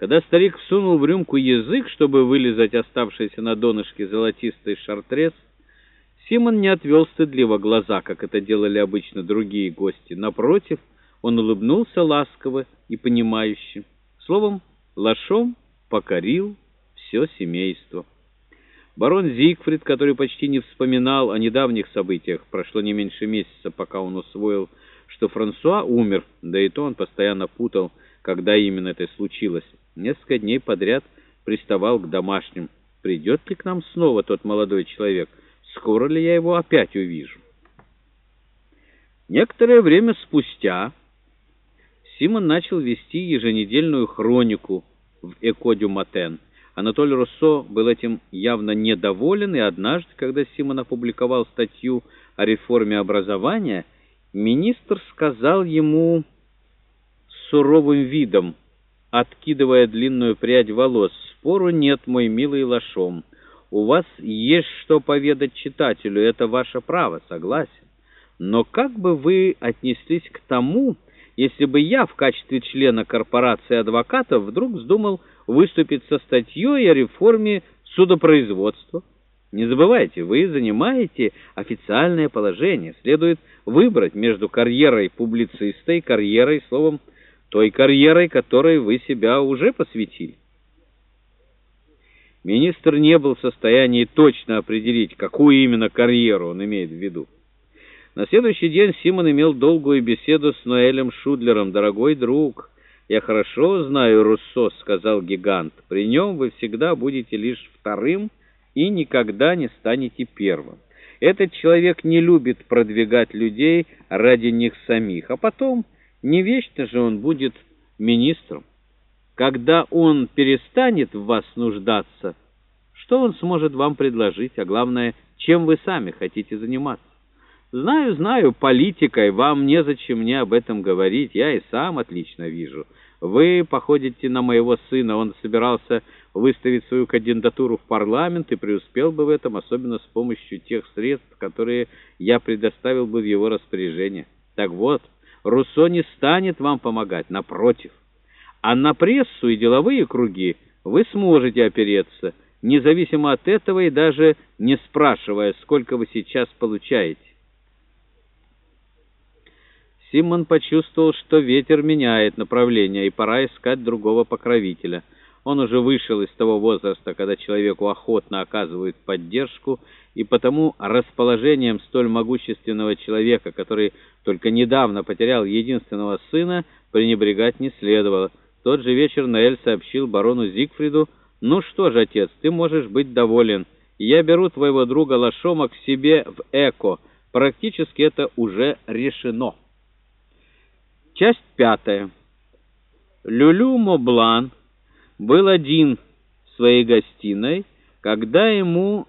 Когда старик всунул в рюмку язык, чтобы вылизать оставшийся на донышке золотистый шартрез, Симон не отвел стыдливо глаза, как это делали обычно другие гости. Напротив, он улыбнулся ласково и понимающе. Словом, лошом покорил все семейство. Барон Зигфрид, который почти не вспоминал о недавних событиях, прошло не меньше месяца, пока он усвоил, что Франсуа умер, да и то он постоянно путал, когда именно это случилось. Несколько дней подряд приставал к домашним. Придет ли к нам снова тот молодой человек? Скоро ли я его опять увижу? Некоторое время спустя Симон начал вести еженедельную хронику в «Экодю Матен». Анатолий Руссо был этим явно недоволен, и однажды, когда Симон опубликовал статью о реформе образования, министр сказал ему суровым видом, откидывая длинную прядь волос, «Спору нет, мой милый лошом. У вас есть что поведать читателю, это ваше право, согласен. Но как бы вы отнеслись к тому, если бы я в качестве члена корпорации адвокатов вдруг вздумал выступить со статьей о реформе судопроизводства. Не забывайте, вы занимаете официальное положение. Следует выбрать между карьерой публициста и карьерой, словом, той карьерой, которой вы себя уже посвятили. Министр не был в состоянии точно определить, какую именно карьеру он имеет в виду. На следующий день Симон имел долгую беседу с Ноэлем Шудлером. «Дорогой друг, я хорошо знаю Руссо», — сказал гигант. «При нем вы всегда будете лишь вторым и никогда не станете первым. Этот человек не любит продвигать людей ради них самих, а потом не вечно же он будет министром. Когда он перестанет в вас нуждаться, что он сможет вам предложить, а главное, чем вы сами хотите заниматься? Знаю, знаю, политикой, вам незачем мне об этом говорить, я и сам отлично вижу. Вы походите на моего сына, он собирался выставить свою кандидатуру в парламент и преуспел бы в этом, особенно с помощью тех средств, которые я предоставил бы в его распоряжение. Так вот, Руссо не станет вам помогать, напротив. А на прессу и деловые круги вы сможете опереться, независимо от этого и даже не спрашивая, сколько вы сейчас получаете. Симон почувствовал, что ветер меняет направление, и пора искать другого покровителя. Он уже вышел из того возраста, когда человеку охотно оказывают поддержку, и потому расположением столь могущественного человека, который только недавно потерял единственного сына, пренебрегать не следовало. В тот же вечер Наэль сообщил барону Зигфриду, «Ну что же, отец, ты можешь быть доволен. Я беру твоего друга Лашома к себе в Эко. Практически это уже решено». Часть пятая. Люлю Моблан был один в своей гостиной, когда ему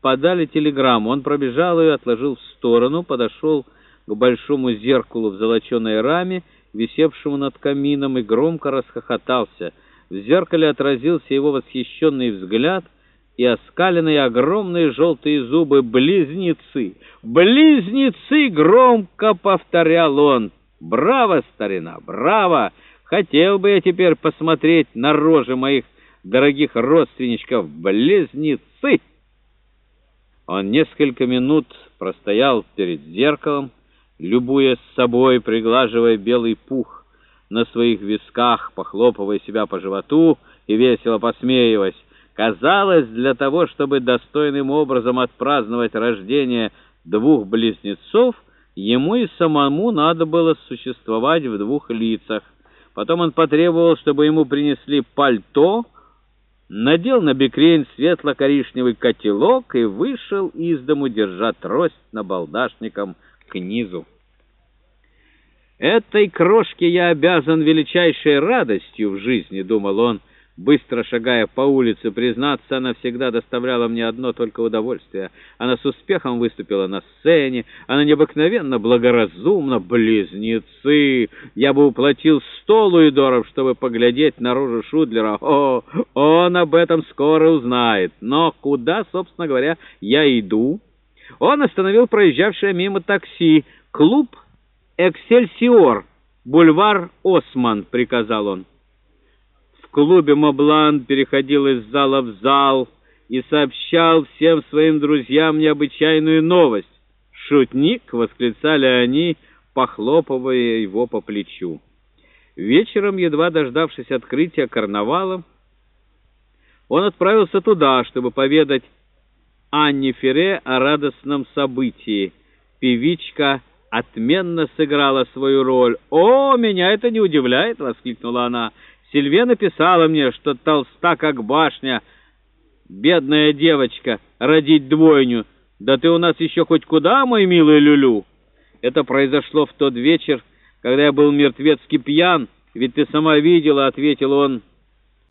подали телеграмму. Он пробежал ее, отложил в сторону, подошел к большому зеркалу в золоченой раме, висевшему над камином, и громко расхохотался. В зеркале отразился его восхищенный взгляд и оскаленные огромные желтые зубы «Близнецы! Близнецы!» — громко повторял он. Браво, старина, браво! Хотел бы я теперь посмотреть на рожи моих дорогих родственничков, близнецы!» Он несколько минут простоял перед зеркалом, любуясь собой, приглаживая белый пух на своих висках, похлопывая себя по животу и весело посмеиваясь. Казалось, для того, чтобы достойным образом отпраздновать рождение двух близнецов, Ему и самому надо было существовать в двух лицах. Потом он потребовал, чтобы ему принесли пальто, надел на бекрень светло-коричневый котелок и вышел из дому, держа трость набалдашником к низу. «Этой крошке я обязан величайшей радостью в жизни», — думал он, — Быстро шагая по улице, признаться, она всегда доставляла мне одно только удовольствие. Она с успехом выступила на сцене, она необыкновенно благоразумна. Близнецы! Я бы уплатил сто луидоров, чтобы поглядеть на рожу Шудлера. О, он об этом скоро узнает. Но куда, собственно говоря, я иду? Он остановил проезжавшее мимо такси. «Клуб Эксельсиор, бульвар Осман», — приказал он. Клубе Моблан переходил из зала в зал и сообщал всем своим друзьям необычайную новость. «Шутник!» — восклицали они, похлопывая его по плечу. Вечером, едва дождавшись открытия карнавала, он отправился туда, чтобы поведать Анне Ферре о радостном событии. Певичка отменно сыграла свою роль. «О, меня это не удивляет!» — воскликнула она. «Сильве написала мне, что толста, как башня. Бедная девочка, родить двойню. Да ты у нас еще хоть куда, мой милый Люлю?» Это произошло в тот вечер, когда я был мертвецки пьян, ведь ты сама видела, — ответил он, —